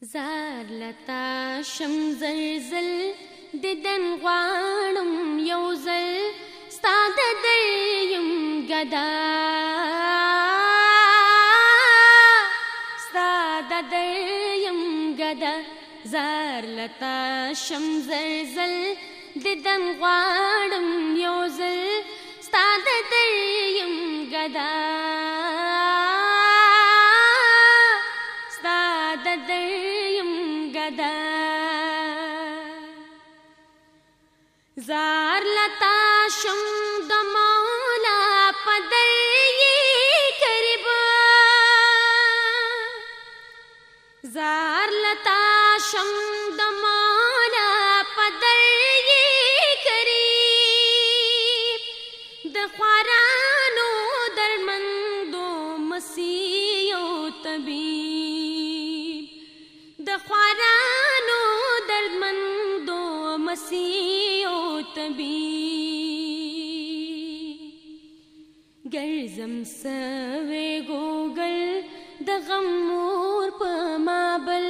زارلتا شم زلزل ددن غواړم یو زل ستا د دریم ګدا ستا د دریم ګدا زارلتا شم زلزل ددن غواړم یو زل ستا د دریم ګدا ार लता शं दमाना पदार लता ګرځم سوي ګوګل د غمور په مابل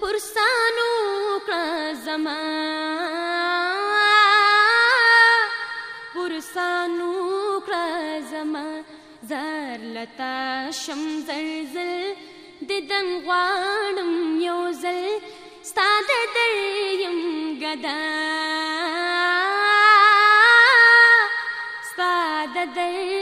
پرسانو کړه زما پرسانو کړه زما زار لتا شم زلزل ددن غواړم یو زل ستاد دریم غدا ستاد دریم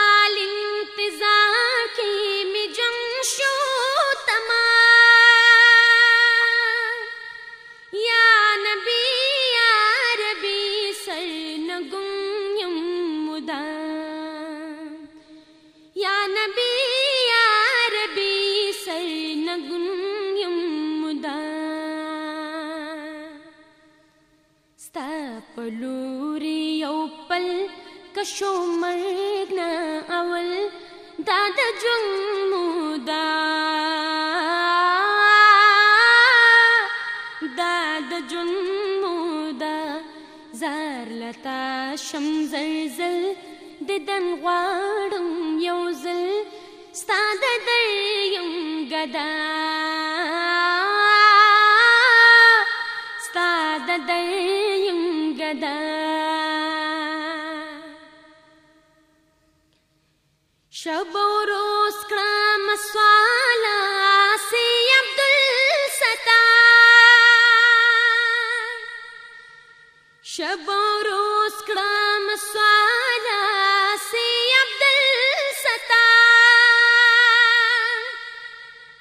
پلوري یو پل کشو مرګ نه اول دا د ژوند مودا دا د ژوند مودا زار لتا شم زلزل ددن غواړم یو زل ستاد در یم گدا ستاد در يدا شب وروس كرام الصالة سي عبد الستار شب وروس كرام الصالة سي عبد الستار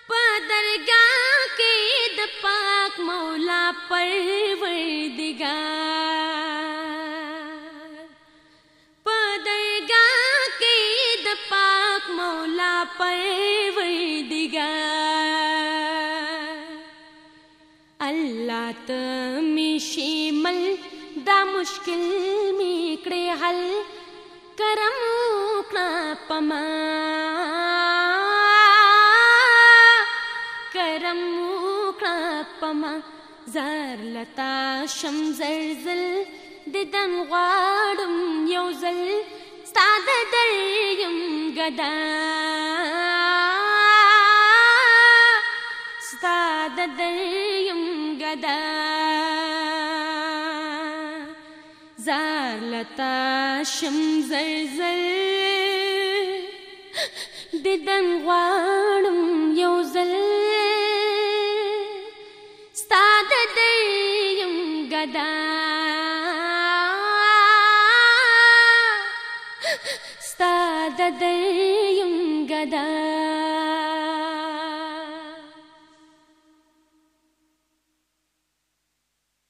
بدرگاہ کے دپاک مولا پروردگار مولا پروردگار الله ته می شمل دا مشکل می کړې حل کرم کړه پما کرم کړه پما زار لتا شم زلزل ددن غواړم یو زل ستا गदा स्ताददे गदा लताशं जल दिदंग्वाणुं यो जल स्ताददे गदा तदेयु गदार